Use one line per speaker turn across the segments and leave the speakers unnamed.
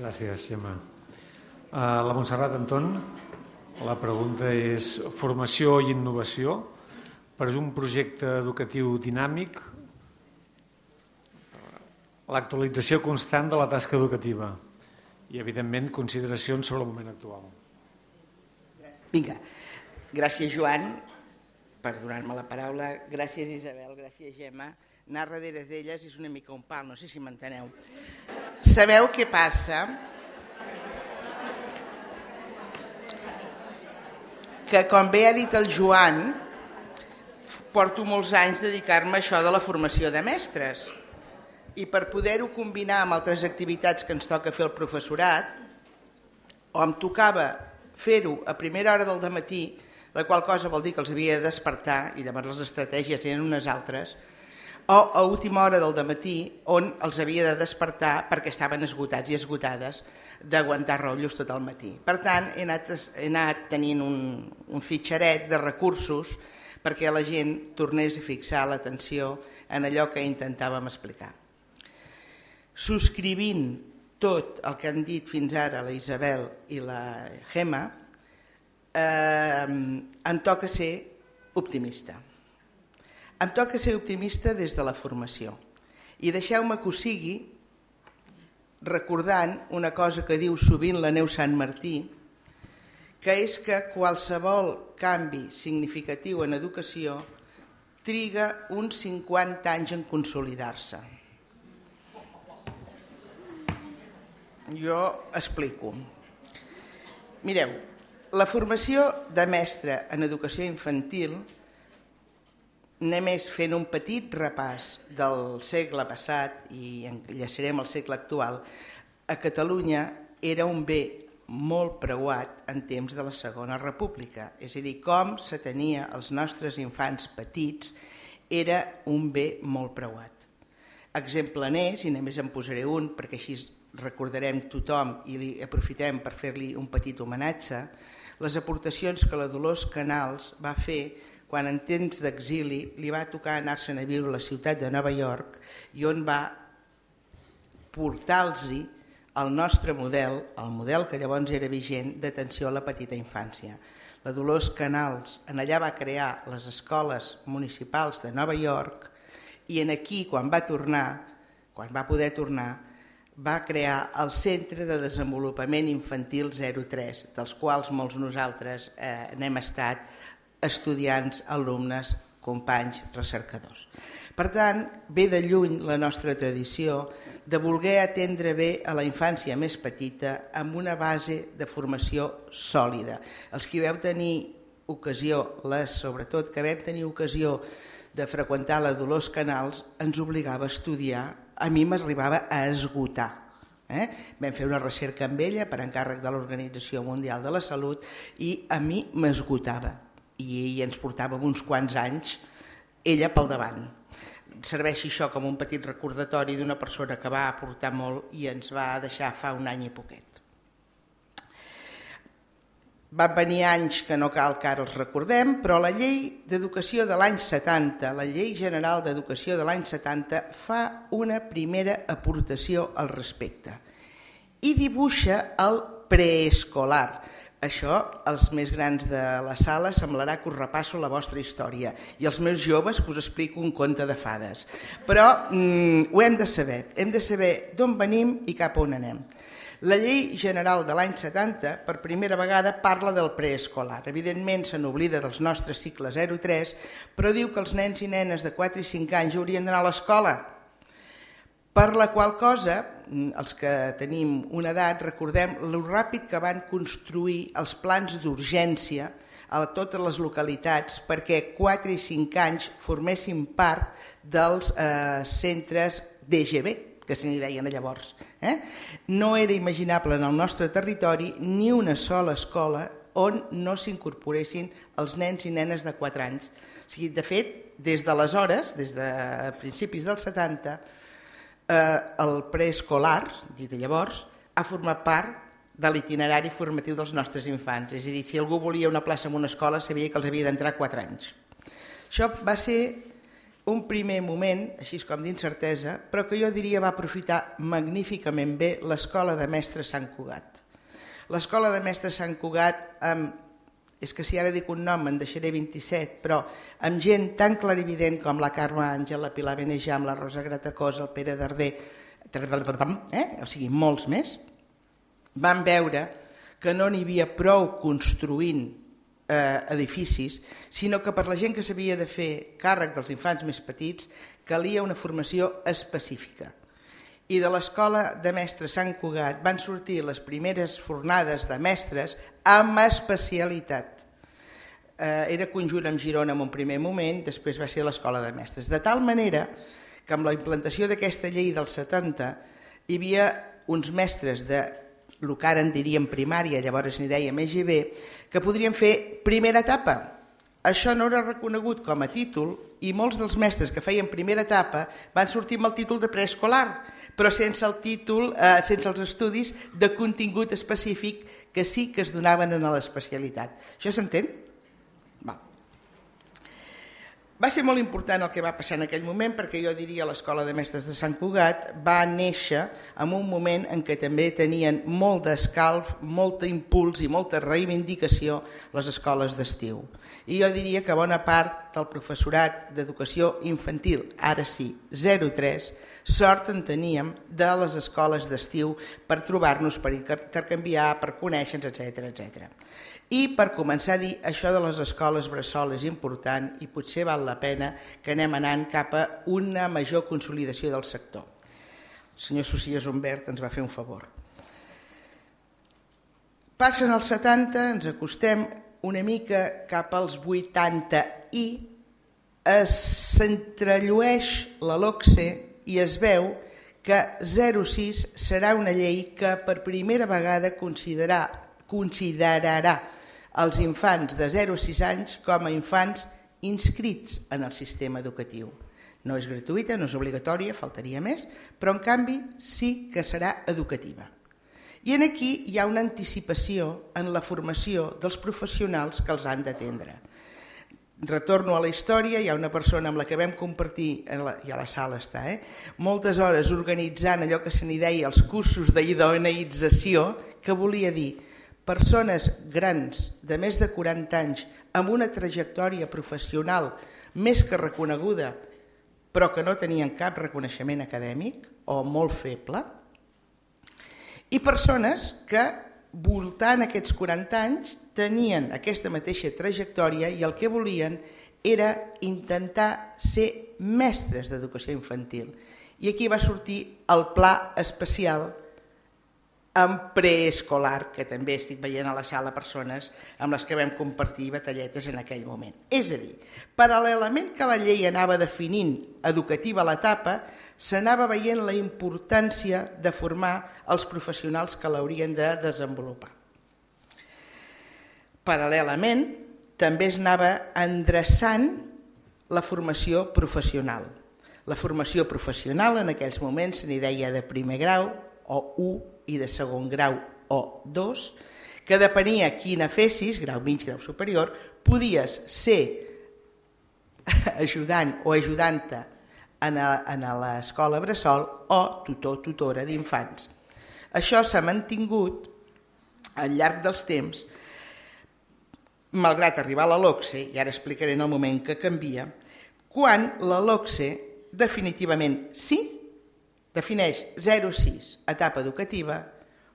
Gràcies, Gemma. Uh, la Montserrat Anton, la pregunta és formació i innovació per un projecte educatiu dinàmic, l'actualització constant de la tasca educativa i, evidentment, consideracions sobre el moment actual.
Vinga, gràcies Joan per donar-me la paraula, gràcies Isabel, gràcies Gemma. Anar darrere d'elles és una mica un pal, no sé si m'enteneu. Sabeu què passa? Que com bé ha dit el Joan, porto molts anys dedicar-me a això de la formació de mestres i per poder-ho combinar amb altres activitats que ens toca fer el professorat, o em tocava fer-ho a primera hora del matí, la qual cosa vol dir que els havia de despertar i llavors les estratègies eren unes altres, o a última hora del matí on els havia de despertar perquè estaven esgotats i esgotades d'aguantar rotllos tot el matí. Per tant, he anat, he anat tenint un, un fitxaret de recursos perquè la gent tornés a fixar l'atenció en allò que intentàvem explicar. Subscrivint tot el que han dit fins ara la Isabel i la Gemma, eh, em toca ser optimista. Em toca ser optimista des de la formació. I deixeu-me que ho sigui recordant una cosa que diu sovint la Neu Sant Martí, que és que qualsevol canvi significatiu en educació triga uns 50 anys en consolidar-se. Jo explico. Mireu, la formació de mestre en educació infantil, només fent un petit repàs del segle passat i enllaçarem el segle actual, a Catalunya era un bé molt preuat en temps de la Segona República. És a dir, com se tenia els nostres infants petits era un bé molt preuat. Exemple n'és, i només en posaré un perquè així recordarem tothom i li aprofitem per fer-li un petit homenatge, les aportacions que la Dolors Canals va fer quan en temps d'exili li va tocar anar-se'n a viure a la ciutat de Nova York i on va portar-los el nostre model, el model que llavors era vigent d'atenció a la petita infància. La Dolors Canals en allà va crear les escoles municipals de Nova York i en aquí, quan va tornar, quan va poder tornar, va crear el Centre de Desenvolupament Infantil 03, dels quals molts nosaltres eh, n'hem estat estudiants, alumnes, companys, recercadors. Per tant, ve de lluny la nostra tradició de voler atendre bé a la infància més petita amb una base de formació sòlida. Els que veu tenir ocasió, les sobretot que vam tenir ocasió de freqüentar la Dolors Canals, ens obligava a estudiar, a mi m'arribava a esgotar. Eh? Vam fer una recerca amb ella per encàrrec de l'Organització Mundial de la Salut i a mi m'esgotava i ens portàvem uns quants anys ella pel davant. Serveixi això com un petit recordatori d'una persona que va aportar molt i ens va deixar fa un any i poquet. Van venir anys que no cal que ara els recordem, però la llei d'educació de l'any 70, la llei general d'educació de l'any 70, fa una primera aportació al respecte i dibuixa el preescolar, això, als més grans de la sala, semblarà que us repasso la vostra història i als meus joves que us explico un conte de fades. Però mm, ho hem de saber, hem de saber d'on venim i cap on anem. La llei general de l'any 70, per primera vegada, parla del preescolar. Evidentment, se n'oblida dels nostres cicles 0-3, però diu que els nens i nenes de 4 i 5 anys haurien d'anar a l'escola, per la qual cosa, els que tenim una edat, recordem lo ràpid que van construir els plans d'urgència a totes les localitats perquè 4 i 5 anys formessin part dels eh, centres DGB, que se n'hi deien llavors. Eh? No era imaginable en el nostre territori ni una sola escola on no s'incorporessin els nens i nenes de 4 anys. O sigui, de fet, des d'aleshores, des de principis dels 70, eh, el preescolar, dit llavors, ha format part de l'itinerari formatiu dels nostres infants. És a dir, si algú volia una plaça en una escola, sabia que els havia d'entrar 4 anys. Això va ser un primer moment, així com d'incertesa, però que jo diria va aprofitar magníficament bé l'Escola de Mestres Sant Cugat. L'Escola de Mestres Sant Cugat, amb, és que si ara dic un nom en deixaré 27, però amb gent tan clarivident com la Carme Àngel, la Pilar Benejam, la Rosa Gratacós, el Pere Darder, eh? o sigui, molts més, van veure que no n'hi havia prou construint eh, edificis, sinó que per la gent que s'havia de fer càrrec dels infants més petits calia una formació específica. I de l'escola de mestres Sant Cugat van sortir les primeres fornades de mestres amb especialitat. Eh, era conjunt amb Girona en un primer moment, després va ser l'escola de mestres. De tal manera que amb la implantació d'aquesta llei del 70 hi havia uns mestres de el que ara en diríem primària, llavors n'hi deia EGB, que podrien fer primera etapa. Això no era reconegut com a títol i molts dels mestres que feien primera etapa van sortir amb el títol de preescolar, però sense el títol, eh, sense els estudis de contingut específic que sí que es donaven en l'especialitat. Això s'entén? Va ser molt important el que va passar en aquell moment perquè jo diria l'Escola de Mestres de Sant Cugat va néixer en un moment en què també tenien molt d'escalf, molt impuls i molta reivindicació les escoles d'estiu. I jo diria que bona part del professorat d'educació infantil, ara sí, 03, sort en teníem de les escoles d'estiu per trobar-nos, per intercanviar, per conèixer-nos, etc etc. I per començar a dir, això de les escoles bressol és important i potser val la pena que anem anant cap a una major consolidació del sector. El senyor Socias Humbert ens va fer un favor. Passen els 70, ens acostem una mica cap als 80 i es s'entrellueix la LOCSE i es veu que 06 serà una llei que per primera vegada considerarà, considerarà els infants de 0 a 6 anys com a infants inscrits en el sistema educatiu. No és gratuïta, no és obligatòria, faltaria més, però en canvi sí que serà educativa. I en aquí hi ha una anticipació en la formació dels professionals que els han d'atendre. Retorno a la història, hi ha una persona amb la que vam compartir, en la, i a la sala està, eh? moltes hores organitzant allò que se n'hi deia els cursos d'idoneïtzació, que volia dir persones grans de més de 40 anys amb una trajectòria professional més que reconeguda però que no tenien cap reconeixement acadèmic o molt feble i persones que voltant aquests 40 anys tenien aquesta mateixa trajectòria i el que volien era intentar ser mestres d'educació infantil. I aquí va sortir el pla especial en preescolar, que també estic veient a la sala persones amb les que vam compartir batalletes en aquell moment. És a dir, paral·lelament que la llei anava definint educativa l'etapa, s'anava veient la importància de formar els professionals que l'haurien de desenvolupar. Paral·lelament, també es anava endreçant la formació professional. La formació professional en aquells moments se n'hi deia de primer grau o 1 i de segon grau o 2, que depenia quina fessis, grau mig, grau superior, podies ser ajudant o ajudanta en l'escola Bressol o tutor tutora d'infants. Això s'ha mantingut al llarg dels temps, malgrat arribar a la LOCSE, i ara explicaré en el moment que canvia, quan la LOCSE definitivament sí defineix 0,6 etapa educativa,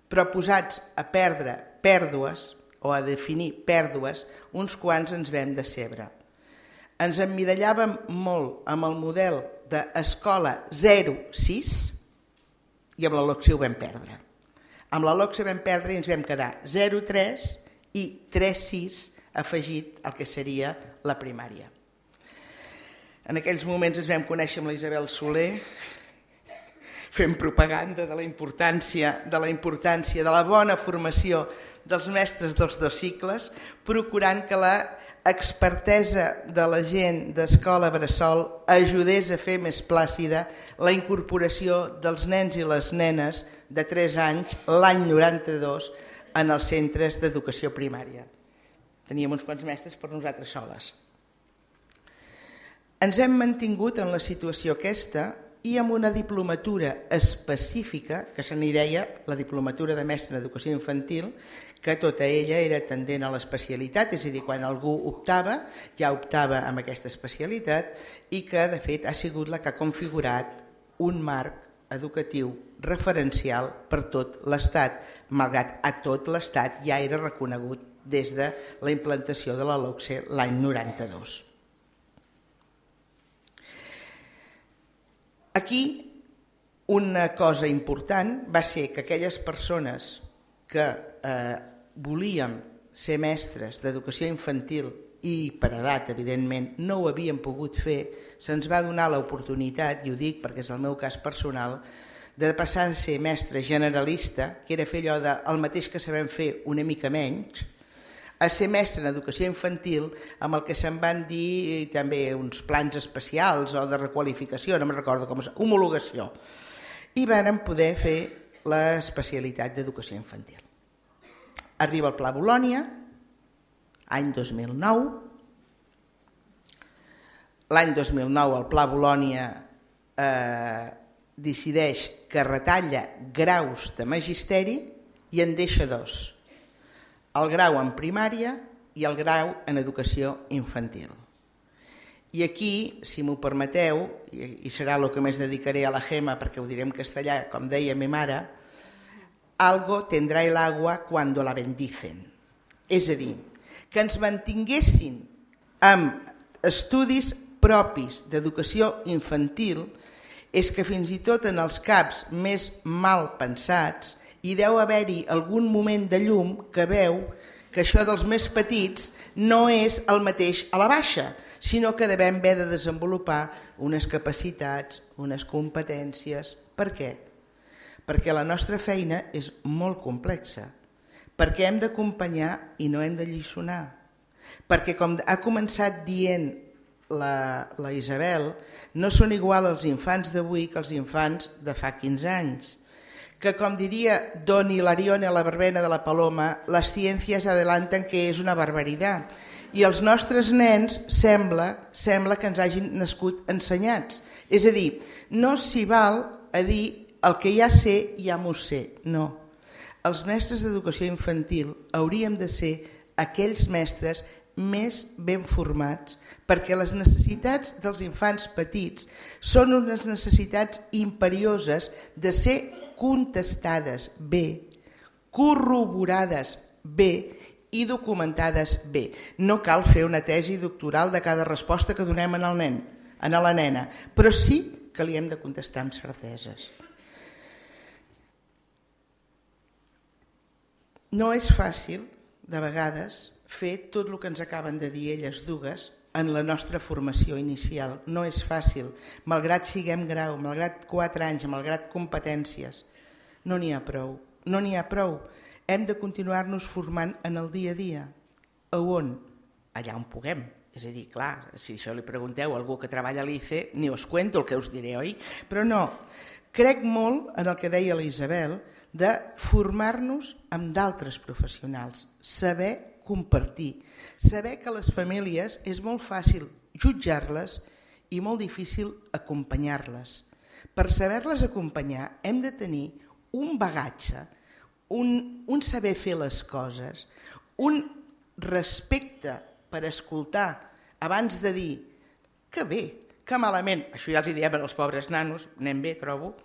però posats a perdre pèrdues o a definir pèrdues, uns quants ens vam decebre. Ens emmirallàvem molt amb el model d'escola 0,6 i amb la LOCSE ho vam perdre. Amb la LOCSE vam perdre i ens vam quedar 0,3 i 3,6 afegit al que seria la primària. En aquells moments ens vam conèixer amb l'Isabel Soler, fent propaganda de la importància de la importància de la bona formació dels mestres dels dos cicles, procurant que la expertesa de la gent d'escola Bressol ajudés a fer més plàcida la incorporació dels nens i les nenes de 3 anys l'any 92 en els centres d'educació primària. Teníem uns quants mestres per nosaltres soles. Ens hem mantingut en la situació aquesta i amb una diplomatura específica, que se n'hi deia la diplomatura de mestre educació infantil, que tota ella era tendent a l'especialitat, és a dir, quan algú optava, ja optava amb aquesta especialitat i que, de fet, ha sigut la que ha configurat un marc educatiu referencial per tot l'Estat, malgrat a tot l'Estat ja era reconegut des de la implantació de la LOCSE l'any 92. Aquí una cosa important va ser que aquelles persones que eh, volíem ser mestres d'educació infantil i per edat, evidentment, no ho havien pogut fer, se'ns va donar l'oportunitat, i ho dic perquè és el meu cas personal, de passar a ser mestre generalista, que era fer allò del mateix que sabem fer una mica menys, a ser mestre en educació infantil amb el que se'n van dir eh, també uns plans especials o de requalificació, no me'n recordo com és, homologació. I vàrem poder fer l'especialitat d'educació infantil. Arriba el Pla Bolònia, any 2009. L'any 2009 el Pla Bolònia eh, decideix que retalla graus de magisteri i en deixa dos el grau en primària i el grau en educació infantil. I aquí, si m'ho permeteu, i serà el que més dedicaré a la Gema perquè ho diré en castellà, com deia mi mare, algo tendrá el agua cuando la bendicen. És a dir, que ens mantinguessin amb estudis propis d'educació infantil és que fins i tot en els caps més mal pensats i deu haver-hi algun moment de llum que veu que això dels més petits no és el mateix a la baixa, sinó que devem haver de desenvolupar unes capacitats, unes competències. Per què? Perquè la nostra feina és molt complexa, perquè hem d'acompanyar i no hem de lliçonar, perquè com ha començat dient la, la Isabel, no són igual els infants d'avui que els infants de fa 15 anys que com diria Don Hilarione a la verbena de la Paloma, les ciències adelanten que és una barbaritat. I els nostres nens sembla, sembla que ens hagin nascut ensenyats. És a dir, no s'hi val a dir el que ja sé, ja m'ho sé. No. Els mestres d'educació infantil hauríem de ser aquells mestres més ben formats perquè les necessitats dels infants petits són unes necessitats imperioses de ser contestades bé, corroborades bé i documentades bé. No cal fer una tesi doctoral de cada resposta que donem en el nen, en la nena, però sí que li hem de contestar amb certeses. No és fàcil, de vegades, fer tot el que ens acaben de dir elles dues en la nostra formació inicial. No és fàcil, malgrat siguem grau, malgrat 4 anys, malgrat competències. No n'hi ha prou, no n'hi ha prou. Hem de continuar-nos formant en el dia a dia. A on? Allà on puguem. És a dir, clar, si això li pregunteu a algú que treballa a l'ICE, ni us cuento el que us diré, oi? Però no, crec molt en el que deia la Isabel, de formar-nos amb d'altres professionals, saber compartir, saber que les famílies és molt fàcil jutjar-les i molt difícil acompanyar-les. Per saber-les acompanyar hem de tenir un bagatge, un, un saber fer les coses, un respecte per escoltar abans de dir que bé, que malament, això ja els hi diem als pobres nanos, anem bé, trobo,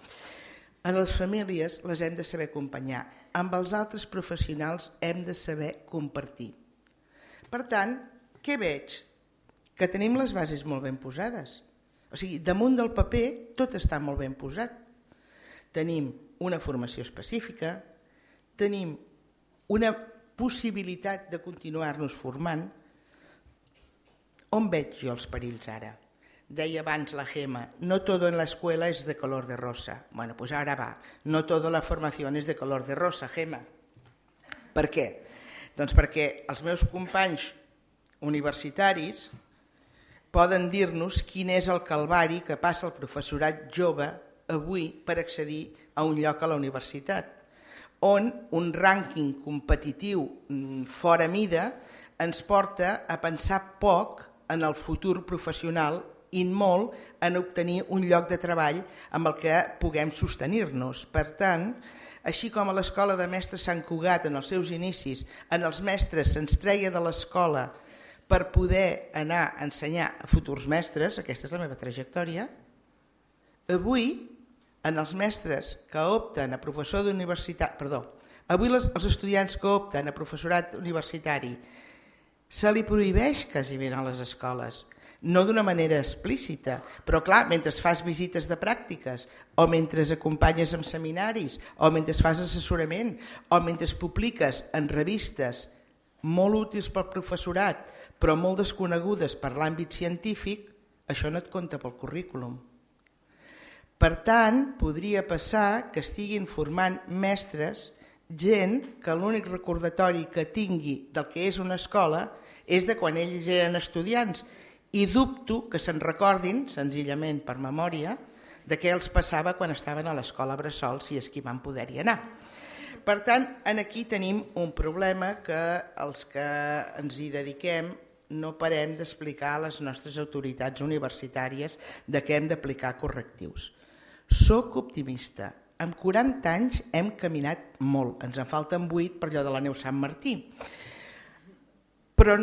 a les famílies les hem de saber acompanyar, amb els altres professionals hem de saber compartir. Per tant, què veig? Que tenim les bases molt ben posades. O sigui, damunt del paper tot està molt ben posat. Tenim una formació específica, tenim una possibilitat de continuar-nos formant. On veig jo els perills ara? Deia abans la Gema, no todo en la escuela es de color de rosa. Bueno, pues ara va, no toda la formación es de color de rosa, Gema. Per què? Doncs perquè els meus companys universitaris poden dir-nos quin és el calvari que passa el professorat jove avui per accedir a un lloc a la universitat, on un rànquing competitiu mm, fora mida ens porta a pensar poc en el futur professional i molt en obtenir un lloc de treball amb el que puguem sostenir-nos. Per tant, així com a l'escola de mestres Sant Cugat en els seus inicis, en els mestres se'ns treia de l'escola per poder anar a ensenyar a futurs mestres, aquesta és la meva trajectòria, avui en els mestres que opten a professor d'universitat, perdó, avui les, els estudiants que opten a professorat universitari se li prohibeix quasi ben a les escoles no d'una manera explícita, però clar, mentre fas visites de pràctiques, o mentre acompanyes en seminaris, o mentre fas assessorament, o mentre publiques en revistes molt útils pel professorat, però molt desconegudes per l'àmbit científic, això no et compta pel currículum. Per tant, podria passar que estiguin formant mestres gent que l'únic recordatori que tingui del que és una escola és de quan ells eren estudiants i dubto que se'n recordin, senzillament per memòria, de què els passava quan estaven a l'escola Bressol, si és que van poder-hi anar. Per tant, en aquí tenim un problema que els que ens hi dediquem no parem d'explicar a les nostres autoritats universitàries de què hem d'aplicar correctius. Soc optimista. Amb 40 anys hem caminat molt. Ens en falten 8 per allò de la neu Sant Martí. Però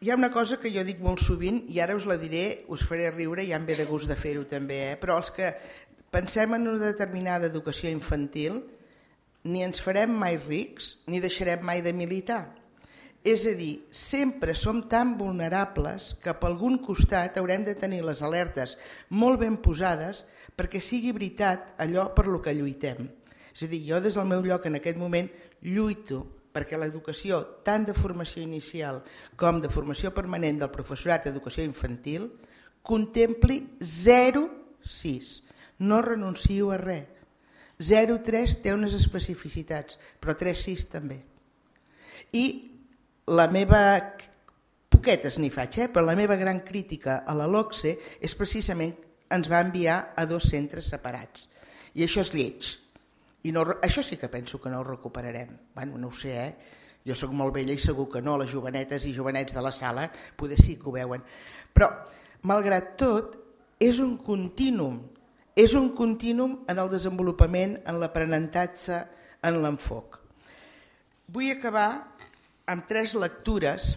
hi ha una cosa que jo dic molt sovint i ara us la diré, us faré riure i ja em ve de gust de fer-ho també, eh? però els que pensem en una determinada educació infantil ni ens farem mai rics ni deixarem mai de militar. És a dir, sempre som tan vulnerables que per algun costat haurem de tenir les alertes molt ben posades perquè sigui veritat allò per lo que lluitem. És a dir, jo des del meu lloc en aquest moment lluito perquè l'educació tant de formació inicial com de formació permanent del professorat d'educació infantil contempli 0,6. No renuncio a res. 0,3 té unes especificitats, però 3,6 també. I la meva, poquetes n'hi faig, eh? però la meva gran crítica a la LOCSE és precisament ens va enviar a dos centres separats. I això és lleig, i no, això sí que penso que no ho recuperarem. Bueno, no ho sé, eh? Jo sóc molt vella i segur que no, les jovenetes i jovenets de la sala poder sí que ho veuen. Però, malgrat tot, és un contínum. És un contínum en el desenvolupament, en l'aprenentatge, en l'enfoc. Vull acabar amb tres lectures.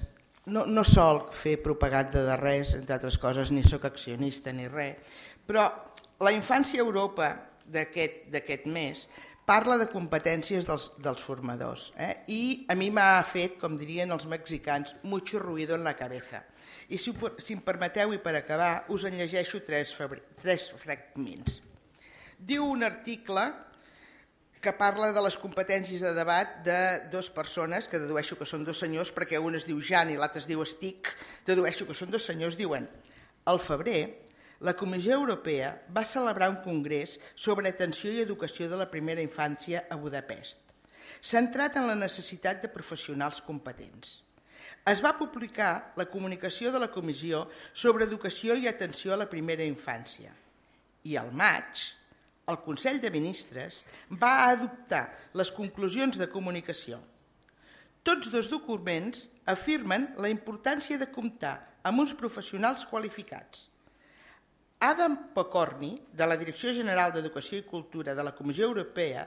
No, no sol fer propaganda de res, entre altres coses, ni sóc accionista ni res, però la infància a Europa d'aquest mes parla de competències dels, dels formadors eh? i a mi m'ha fet, com dirien els mexicans, mucho ruido en la cabeza. I si, si em permeteu i per acabar, us en llegeixo tres, tres fragments. Diu un article que parla de les competències de debat de dues persones, que dedueixo que són dos senyors, perquè un es diu Jan i l'altre es diu Estic, dedueixo que són dos senyors, diuen al febrer la Comissió Europea va celebrar un congrés sobre atenció i educació de la primera infància a Budapest, centrat en la necessitat de professionals competents. Es va publicar la comunicació de la Comissió sobre educació i atenció a la primera infància i al maig el Consell de Ministres va adoptar les conclusions de comunicació. Tots dos documents afirmen la importància de comptar amb uns professionals qualificats Adam Pokorny, de la Direcció General d'Educació i Cultura de la Comissió Europea,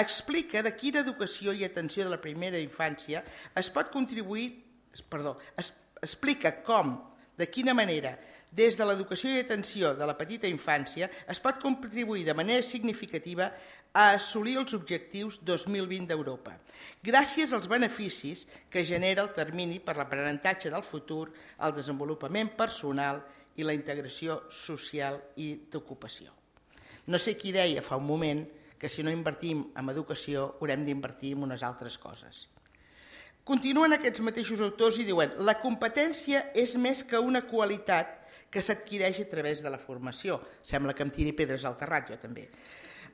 explica de quina educació i atenció de la primera infància es pot contribuir, perdó, es, explica com, de quina manera, des de l'educació i atenció de la petita infància es pot contribuir de manera significativa a assolir els objectius 2020 d'Europa, gràcies als beneficis que genera el termini per l'aprenentatge del futur, el desenvolupament personal i la integració social i d'ocupació. No sé qui deia fa un moment que si no invertim en educació haurem d'invertir en unes altres coses. Continuen aquests mateixos autors i diuen la competència és més que una qualitat que s'adquireix a través de la formació. Sembla que em tiri pedres al terrat, jo també.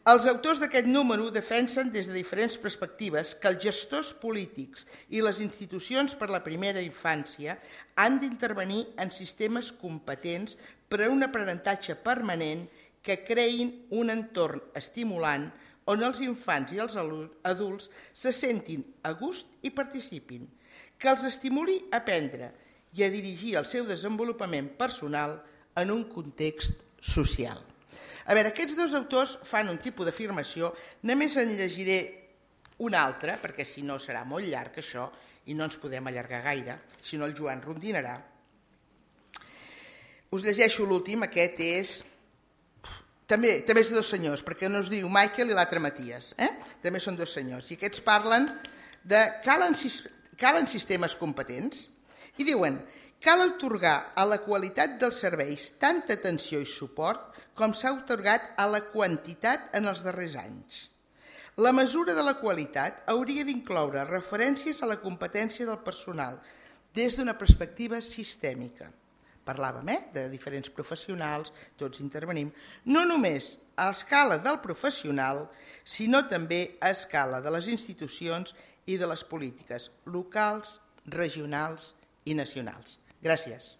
Els autors d'aquest número defensen des de diferents perspectives que els gestors polítics i les institucions per la primera infància han d'intervenir en sistemes competents per a un aprenentatge permanent que creïn un entorn estimulant on els infants i els adults se sentin a gust i participin, que els estimuli a aprendre i a dirigir el seu desenvolupament personal en un context social. A veure, aquests dos autors fan un tipus d'afirmació, només en llegiré una altra, perquè si no serà molt llarg això, i no ens podem allargar gaire, si no el Joan rondinarà. Us llegeixo l'últim, aquest és... També, també és de dos senyors, perquè no es diu Michael i l'altre Matías. Eh? També són dos senyors. I aquests parlen de calen, calen sistemes competents i diuen cal otorgar a la qualitat dels serveis tanta atenció i suport com s'ha otorgat a la quantitat en els darrers anys. La mesura de la qualitat hauria d'incloure referències a la competència del personal des d'una perspectiva sistèmica parlàvem eh, de diferents professionals, tots intervenim, no només a escala del professional, sinó també a escala de les institucions i de les polítiques locals, regionals i nacionals. Gràcies.